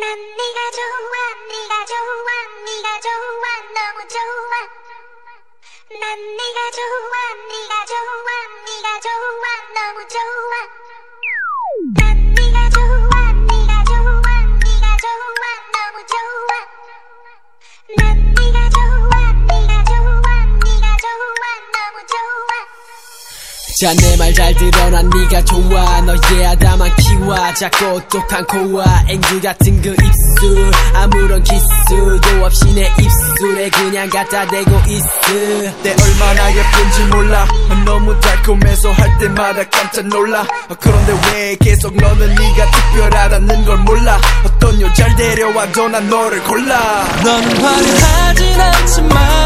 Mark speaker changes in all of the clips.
Speaker 1: 난 네가 좋아 네가 좋아 네가 좋아 너무 좋아. 난 네가 좋아 네가 좋아 네가 좋아 너무 좋아
Speaker 2: 자 내 말 잘 들어 난 네가 좋아. 너의 아담한 키와 작고 똑똑한 코와 앵두 같은 그 입술. 아무런 기술도 없이 내 입술에 그냥 갖다 대고 있어
Speaker 3: 내 얼마나 예쁜지 몰라. 너무 달콤해서 할 때마다 깜짝 놀라. 그런데 왜 계속 너는 네가 특별하다는 걸 몰라? 어떤 여자를 데려와도 난 너를 골라.
Speaker 4: 넌 화려하진 않지만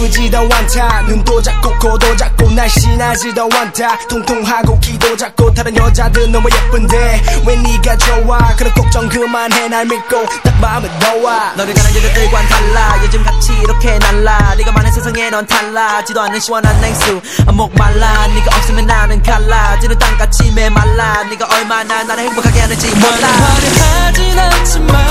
Speaker 3: 네가 예쁘지도 않다 눈도 작고 코도 작고 날씬하지도 않다 통통하고 키도 작고 다른 여자들 너무 예쁜데 왜 네가 좋아? 그런 걱정 그만해 날 믿고 딱 마음에 넣어
Speaker 5: 너를 가는 여자들과는 달라. 요즘 같이 이렇게 날라. 네가 많은 세상에 넌 달라 지도 않는 시원한 냉수. 목 말라. 네가 없으면 나는 갈라 지는 땅같이 메말라. 네가 얼마나 나를 행복하게 하는지 몰라.
Speaker 4: 화려하진 않지만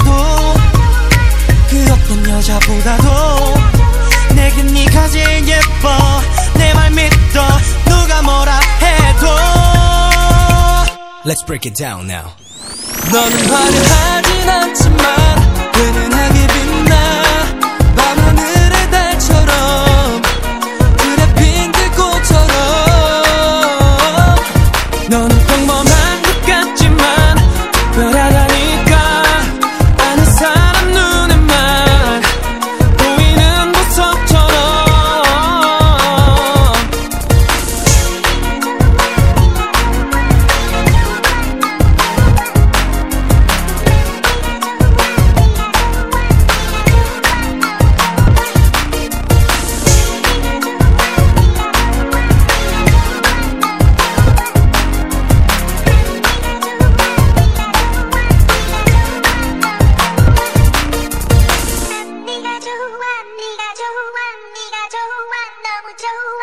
Speaker 4: 누구보다도 그 어떤 여자보다도 내겐 네가 제일 예뻐. 내 말 믿어. 누가 뭐라 해도.
Speaker 3: Let's break it down now.
Speaker 4: 너는 화려하진 않지만 은은하게 빛나. 밤하늘의 달처럼 그래 핀들 꽃처럼. 너는 평범한
Speaker 1: 난